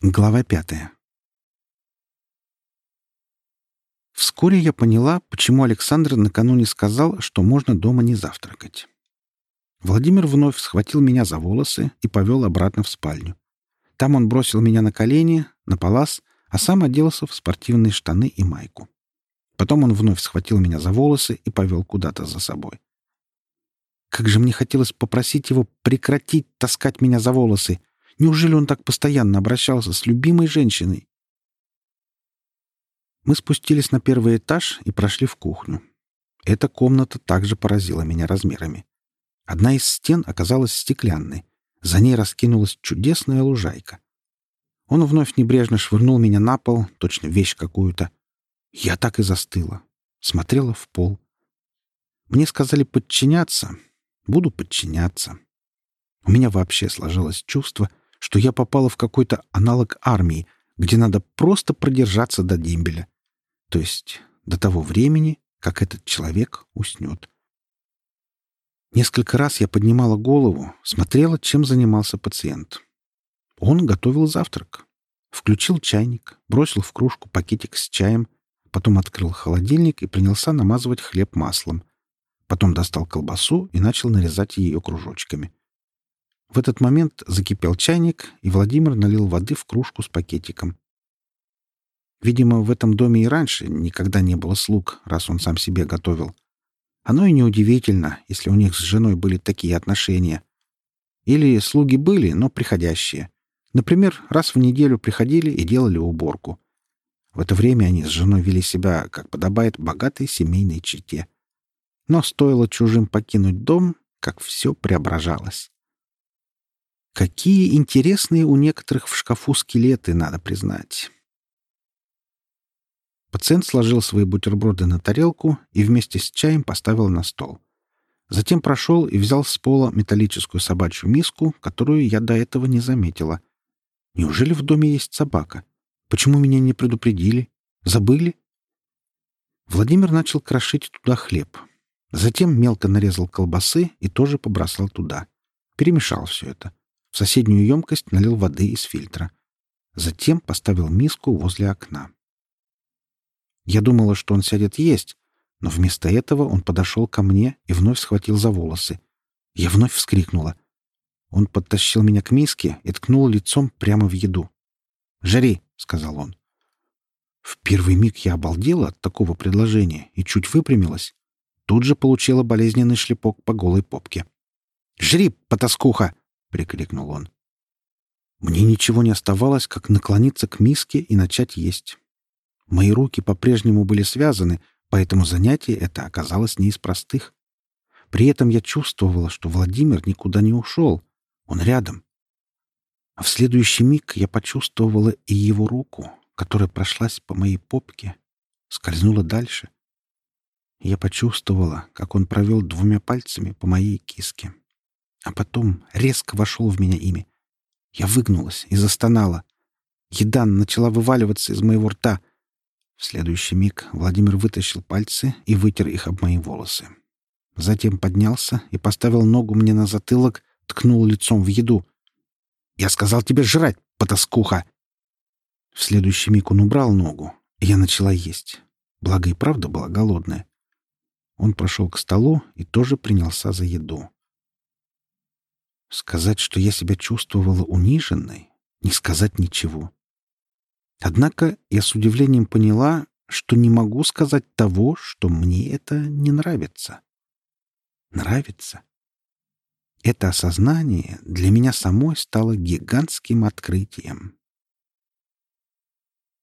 Глава пятая. Вскоре я поняла, почему Александр накануне сказал, что можно дома не завтракать. Владимир вновь схватил меня за волосы и повел обратно в спальню. Там он бросил меня на колени, на палас, а сам оделся в спортивные штаны и майку. Потом он вновь схватил меня за волосы и повел куда-то за собой. Как же мне хотелось попросить его прекратить таскать меня за волосы, Неужели он так постоянно обращался с любимой женщиной? Мы спустились на первый этаж и прошли в кухню. Эта комната также поразила меня размерами. Одна из стен оказалась стеклянной. За ней раскинулась чудесная лужайка. Он вновь небрежно швырнул меня на пол, точно вещь какую-то. Я так и застыла. Смотрела в пол. Мне сказали подчиняться. Буду подчиняться. У меня вообще сложилось чувство, что я попала в какой-то аналог армии, где надо просто продержаться до дембеля. То есть до того времени, как этот человек уснет. Несколько раз я поднимала голову, смотрела, чем занимался пациент. Он готовил завтрак. Включил чайник, бросил в кружку пакетик с чаем, потом открыл холодильник и принялся намазывать хлеб маслом. Потом достал колбасу и начал нарезать ее кружочками. В этот момент закипел чайник, и Владимир налил воды в кружку с пакетиком. Видимо, в этом доме и раньше никогда не было слуг, раз он сам себе готовил. Оно и неудивительно, если у них с женой были такие отношения. Или слуги были, но приходящие. Например, раз в неделю приходили и делали уборку. В это время они с женой вели себя, как подобает богатой семейной чете. Но стоило чужим покинуть дом, как все преображалось. Какие интересные у некоторых в шкафу скелеты, надо признать. Пациент сложил свои бутерброды на тарелку и вместе с чаем поставил на стол. Затем прошел и взял с пола металлическую собачью миску, которую я до этого не заметила. Неужели в доме есть собака? Почему меня не предупредили? Забыли? Владимир начал крошить туда хлеб. Затем мелко нарезал колбасы и тоже побросал туда. Перемешал все это. В соседнюю емкость налил воды из фильтра. Затем поставил миску возле окна. Я думала, что он сядет есть, но вместо этого он подошел ко мне и вновь схватил за волосы. Я вновь вскрикнула. Он подтащил меня к миске и ткнул лицом прямо в еду. «Жари!» — сказал он. В первый миг я обалдела от такого предложения и чуть выпрямилась. Тут же получила болезненный шлепок по голой попке. «Жри, потаскуха!» — прикрикнул он. Мне ничего не оставалось, как наклониться к миске и начать есть. Мои руки по-прежнему были связаны, поэтому занятие это оказалось не из простых. При этом я чувствовала, что Владимир никуда не ушел. Он рядом. А в следующий миг я почувствовала и его руку, которая прошлась по моей попке, скользнула дальше. Я почувствовала, как он провел двумя пальцами по моей киске а потом резко вошел в меня ими. Я выгнулась и застонала. Еда начала вываливаться из моего рта. В следующий миг Владимир вытащил пальцы и вытер их об мои волосы. Затем поднялся и поставил ногу мне на затылок, ткнул лицом в еду. «Я сказал тебе жрать, потаскуха!» В следующий миг он убрал ногу, и я начала есть. Благо и правда была голодная. Он прошел к столу и тоже принялся за еду. Сказать, что я себя чувствовала униженной, не сказать ничего. Однако я с удивлением поняла, что не могу сказать того, что мне это не нравится. Нравится. Это осознание для меня самой стало гигантским открытием.